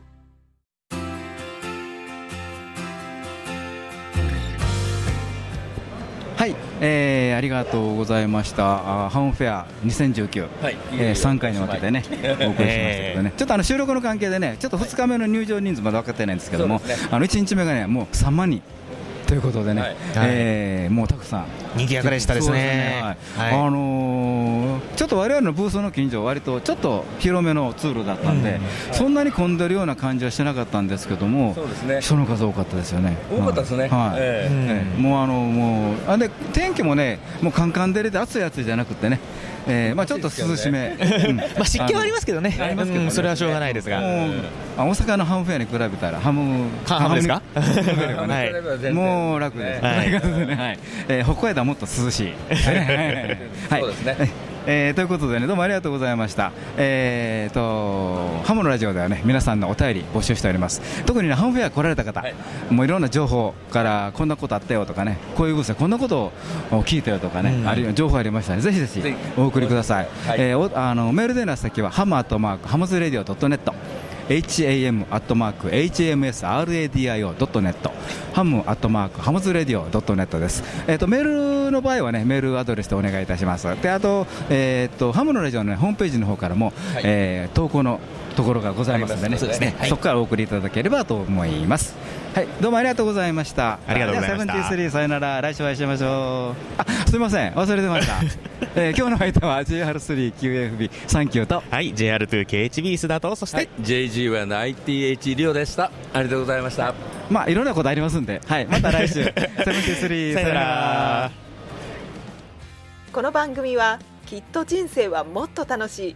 はい、えー、ありがとうございました。あハムフェア2019、はいえー、3回に分けてね、お送りしましたけどね、ちょっとあの収録の関係でねちょっと2日目の入場人数まだ分かってないんですけども、ね、あの1日目がねもう3万人ということでね、はい、えー、もうたくさん。賑やかでしたですね、はい、あのー、ちょっと我々のブースの近所、割とちょっと広めの通路だったんで、うん、そんなに混んでるような感じはしてなかったんですけども、そうですね、人の数多かったですよね。多かったですね、はい。えー、もうあのもうあで天気もね、もうカンカン照れで暑い暑いじゃなくてね、えーまあ、ちょっと涼しめ、うん。まあ湿気はありますけどね。ありますけどね。うんそれはしょうがないですが。あ大阪のハムフェアに比べたらハムハムですか？はい。もう楽です、はい。はい。えー北海道はもっと涼しい。はい。そうですねえーということでねどうもありがとうございました。えーとハムのラジオではね皆さんのお便り募集しております。特にねハムフェア来られた方、もういろんな情報からこんなことあったよとかねこういうブースでこんなことを聞いたよとかね、うん。あるいは情報ありましたら、ね、ぜひぜひ。お送りください、えーおあのメールでの先はハムアットマークハムズレディオドットネット ham アットマーク hmsradio.net ハムアットマークハムズレディオドットネットです。えっ、とメールの場合はねメールアドレスでお願いいたします。であとえっ、とハムのラジオの、ね、ホームページの方からも、えー投稿のところがございますのでね、ね。はい。そこからお送りいただければと思います。はい、どうもありがとうございました。ありがとうございました。じゃあ73さよなら、来週お会いしましょう。あ、すみません、忘れてました。えー今日の相手は JR3QFB サンキューと、はい JR2KHB 須田とそして、はい。JG1ITH リオでした。ありがとうございました。まあいろんなことありますんで、はい、また来週。73さよなら。この番組はきっと人生はもっと楽しい